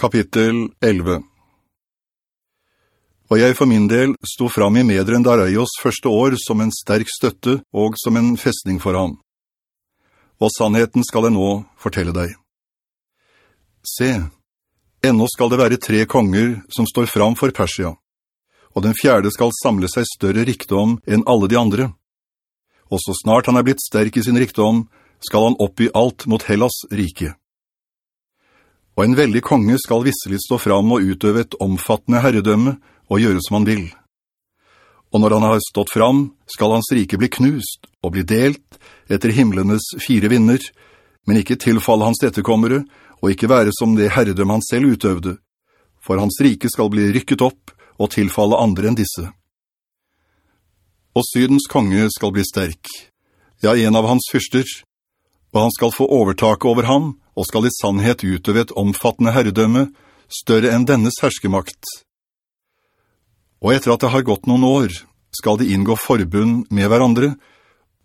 Kapittel 11 Og jeg for min del sto fram i medren Dareios første år som en sterk støtte og som en festning for ham. Og sannheten skal jeg nå fortelle deg. Se, ennå skal det være tre konger som står fram for Persia, og den fjerde skal samle seg større rikdom enn alle de andre. Og så snart han er blitt sterk i sin rikdom, skal han oppby alt mot Hellas rike og en veldig konge skal visselig stå fram og utøve et omfattende herredømme og gjøre som han vil. Og når han har stått fram, skal hans rike bli knust og bli delt etter himmelenes fire vinner, men ikke tilfalle hans etterkommere, og ikke være som det herredømme han selv utøvde, for hans rike skal bli rykket opp og tilfalle andre enn disse. Og Sydens konge skal bli sterk, ja, en av hans fyrster, og han skal få overtaket over ham, og skal i sannhet utøve et omfattende herredømme, større enn dennes herskemakt. Og etter at det har gått noen år, skal de inngå forbund med hverandre,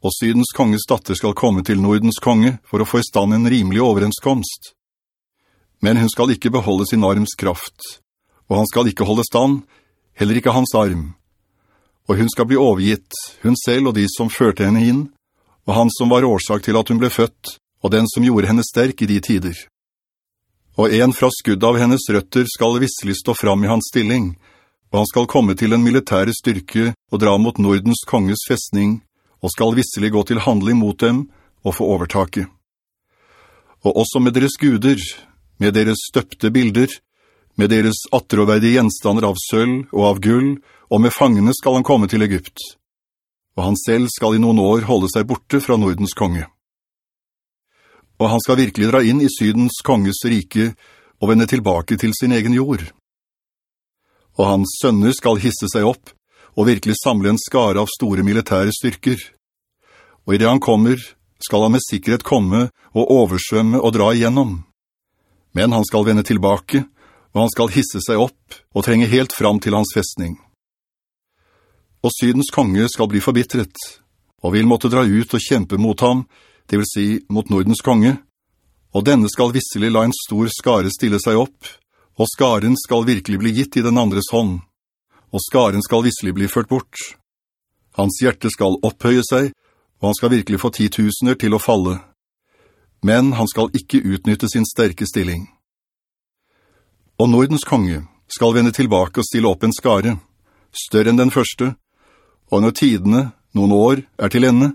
og Sydens konges datter skal komme til Nordens konge for å få i stand en rimelig overenskomst. Men hun skal ikke beholde sin arms kraft, og han skal ikke holde stand, heller ikke hans arm. Og hun skal bli overgitt, hun selv og de som førte henne inn, og han som var årsak til at hun ble født, og den som gjorde henne sterk i de tider. Og en fra skudd av hennes røtter skal visselig stå fram i hans stilling, og han skal komme til en militære styrke og dra mot Nordens konges festning, og skal visselig gå til handling mot dem og få overtaket. Og også med deres guder, med deres støpte bilder, med deres atroverdige gjenstander av sølv og av gull, og med fangene skal han komme til Egypt. Og han selv skal i noen år holde seg borte fra Nordens konge og han skal virkelig dra inn i Sydens konges rike og vende tilbake til sin egen jord. Og hans sønner skal hisse seg opp og virkelig samle en skare av store militære styrker. Og i det han kommer, skal han med sikkerhet komme og oversvømme og dra igjennom. Men han skal vende tilbake, og han skal hisse seg opp og trenge helt fram til hans festning. Og Sydens konge skal bli forbittret, og vil måtte dra ut og kjempe mot ham, det vil si mot Nordens konge, og denne skal visselig la en stor skare stille seg opp, og skaren skal virkelig bli gitt i den andres hånd, og skaren skal visselig bli ført bort. Hans hjerte skal opphøye seg, og han skal virkelig få titusener til å falle. Men han skal ikke utnytte sin sterke stilling. Og Nordens konge skal vende tilbake og stille opp en skare, større enn den første, og når tidene, noen år, er til ende,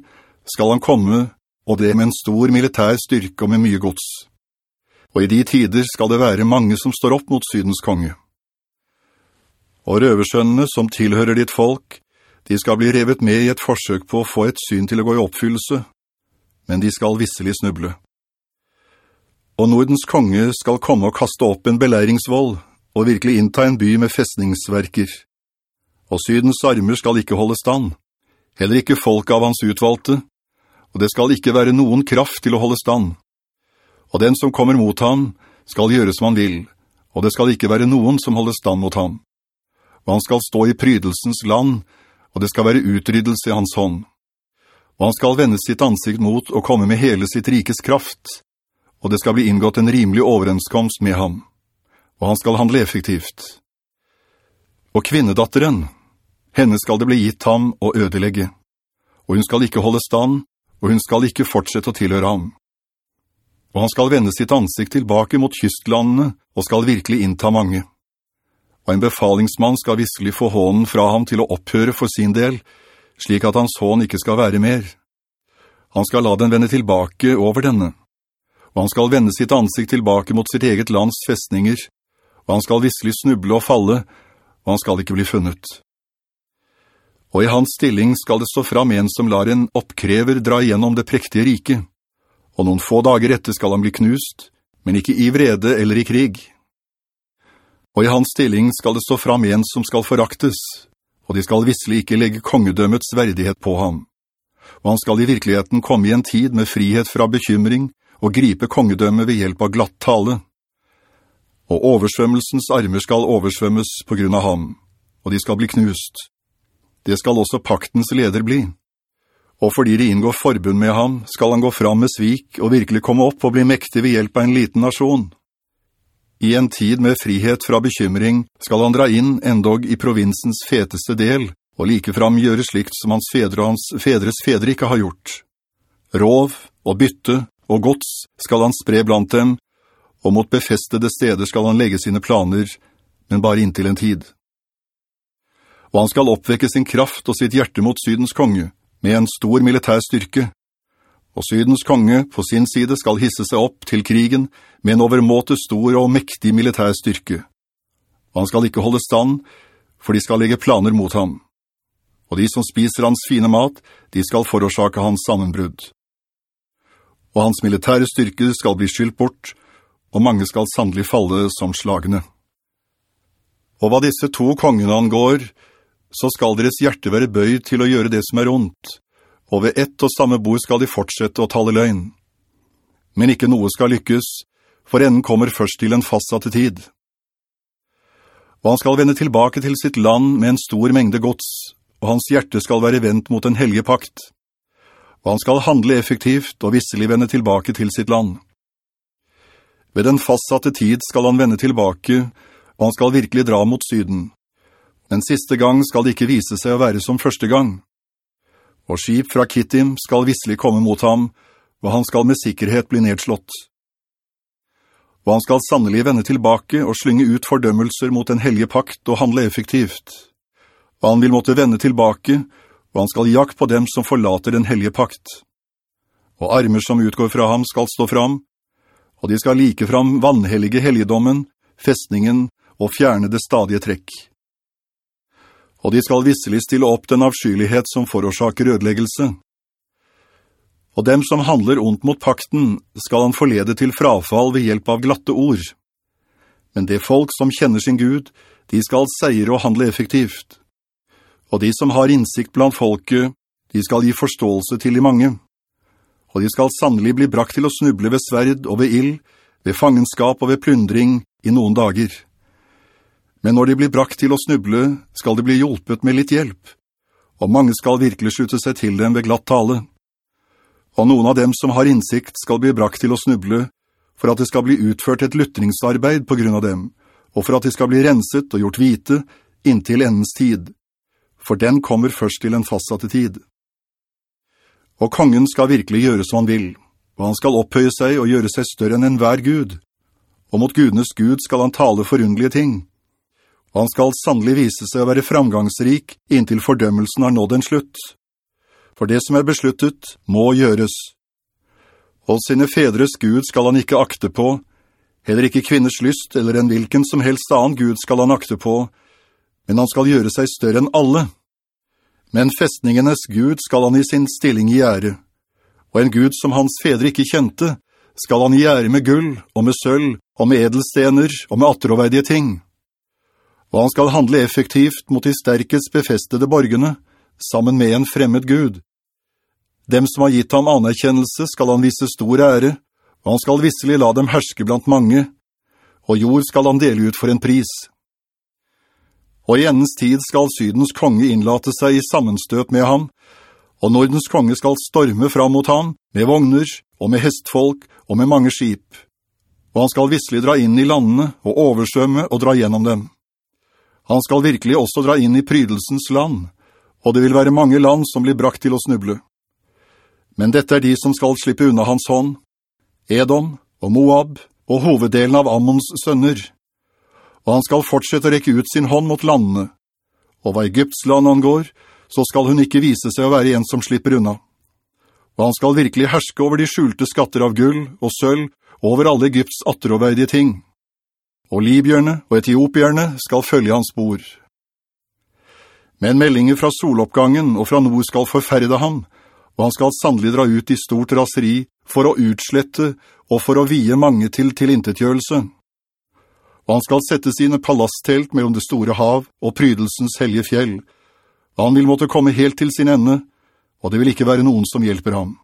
skal han komme og det med en stor militær styrke og med mye gods. Og i de tider skal det være mange som står opp mot Sydens konge. Og røversønnene som tilhører ditt folk, de skal bli revet med i et forsøk på å få et syn til å gå i oppfyllelse, men de skal visselig snuble. Og Nordens konge skal komme og kaste opp en belæringsvoll, og virkelig innta en by med festningsverker. Og Sydens armer skal ikke holde stand, heller ikke folk av hans utvalgte, og det skal ikke være noen kraft til å holde stand. Og den som kommer mot ham skal gjøre som han vil, og det skal ikke være noen som holder stand mot ham. Og han skal stå i prydelsens land, og det skal være utryddelse i hans hånd. Og han skal vende sitt ansikt mot og komme med hele sitt rikes kraft, og det skal bli inngått en rimelig overenskomst med ham. Og han skal handle effektivt. Og kvinnedatteren, henne skal det bli gitt ham å ødelegge. Og hun skal ikke holde stand, og hun skal ikke fortsette å tilhøre ham. Og han skal vende sitt ansikt tilbake mot kystlandene, og skal virkelig innta mange. Og en befalingsmann skal visselig få hånden fra ham til å opphøre for sin del, slik at hans hånd ikke skal være mer. Han skal la den vende tilbake over denne, og han skal vende sitt ansikt tilbake mot sitt eget lands festninger, og han skal visselig snuble og falle, og han skal ikke bli funnet og i hans stilling skal det stå fram en som lar en oppkrever dra gjennom det prektige rike, og noen få dager etter skal han bli knust, men ikke i vrede eller i krig. Og i hans stilling skal det stå fram en som skal foraktes, og de skal visselig ikke legge kongedømmets verdighet på ham. Og han skal i virkeligheten komme i en tid med frihet fra bekymring, og gripe kongedømmet ved hjelp av glatt tale. Og oversvømmelsens armer skal oversvømmes på grunn av ham, og de skal bli knust det skal også paktens leder bli. Og fordi de inngår forbund med ham, skal han gå fram med svik og virkelig komme opp og bli mektig ved hjelp av en liten nasjon. I en tid med frihet fra bekymring skal han dra inn endog i provinsens feteste del, og likefram gjøre slikt som hans fedre og hans fedres fedre ikke har gjort. Rov og bytte og gods skal han spre blant dem, og mot befestede steder skal han legge sine planer, men bare inntil en tid. Og han skal oppvekke sin kraft og sitt hjerte mot Sydens konge, med en stor militær styrke, og Sydens konge på sin side skal hisse seg opp til krigen med en overmåte stor og mektig militær styrke. Og han skal ikke holde stand, for de skal legge planer mot ham. Og de som spiser hans fine mat, de skal forårsake hans sammenbrudd. Og hans militære styrke skal bli skylt bort, og mange skal sannelig falle som slagene. Og hva disse to kongene angår, så skal deres hjerte være bøyd til å gjøre det som er ondt, og ved ett og samme bord skal de fortsette å tale løgn. Men ikke noe skal lykkes, for enden kommer først til en fastsatte tid. Og han skal vende tilbake til sitt land med en stor mengde gods, og hans hjerte skal være vendt mot en helge pakt. Og han skal handle effektivt og visselig vende tilbake til sitt land. Ved den fastsatte tid skal han vende tilbake, og han skal virkelig dra mot syden. Men siste gang skal det ikke vise seg å være som første gang og skip fra Kittim skal visselig komme mot ham, og han skal med sikkerhet bli nedslått. Og han skal sannelig vende tilbake og slynge ut fordømmelser mot en helge pakt og handle effektivt. Og han vil måtte vende tilbake, og han skal jakt på dem som forlater den helge pakt. Og armer som utgår fra ham skal stå fram, og de skal like fram vannhellige helgedommen, festningen og fjerne det stadige trekk og de skal visselig stille opp den avskylighet som forårsaker ødeleggelse. Og dem som handler ondt mot pakten skal han forlede til frafall ved hjelp av glatte ord. Men det folk som kjenner sin Gud, de skal seire og handle effektivt. Og de som har innsikt blant folket, de skal gi forståelse til de mange. Og de skal sannelig bli brakt til å snuble ved sverd og ved ild, ved fangenskap og ved plundring i noen dager. Men når de blir brakt til å snuble, skal de bli hjulpet med litt hjelp, og mange skal virkelig slutte seg til dem ved glatt tale. Og noen av dem som har innsikt skal bli brakt til å snuble, for at det skal bli utført et lytningsarbeid på grunn av dem, og for at de skal bli renset og gjort hvite inntil endens tid, for den kommer først til en fastsatte tid. Og kongen skal virkelig gjøre som han vil, og han skal opphøye seg og gjøre seg større enn enhver Gud, og mot Gudenes Gud skal han tale forundelige ting, og han skal sannelig vise seg å være framgangsrik inntil fordømmelsen har nådd en slutt. For det som er besluttet må gjøres. Og sine fedres Gud skal han ikke akte på, heller ikke kvinners lyst eller en hvilken som helst annen Gud skal han akte på, men han skal gjøre seg større enn alle. Men festningenes Gud skal han i sin stilling ære, og en Gud som hans fedre ikke kjente, skal han ære med gull og med sølv og med edelstener og med atroverdige ting og han skal handle effektivt mot de sterkest befestede borgene, sammen med en fremmed Gud. Dem som har gitt ham anerkjennelse skal han vise stor ære, og han skal visselig la dem herske blant mange, og jord skal han dele ut for en pris. Og i endens tid skal Sydens konge innlate seg i sammenstøt med ham, og Nordens konge skal storme fram mot ham, med vogner, og med hestfolk, og med mange skip. Og han skal visselig dra inn i landene, og oversvømme og dra gjennom dem. Han skal virkelig også dra inn i prydelsens land, og det vil være mange land som blir brakt til å snuble. Men dette er de som skal slippe unna hans hånd, Edom og Moab og hoveddelen av Ammons sønner. Og han skal fortsette å rekke ut sin hånd mot landene. Og hva Egypts land angår, så skal hun ikke vise seg å være en som slipper unna. Og han skal virkelig herske over de skjulte skatter av gull og sølv over alle Egypts atteroverdige ting og libyerne og etiopierne skal følge hans spor. Men meldinger fra soloppgangen og fra nord skal forferde ham, og han skal sannelig dra ut i stort raseri for å utslette og for å vie mange til tilintetgjørelse. Og han skal sette sine palasttelt mellom det store hav og prydelsens helge fjell, og han vil måtte komme helt til sin ende, og det vil ikke være noen som hjelper ham.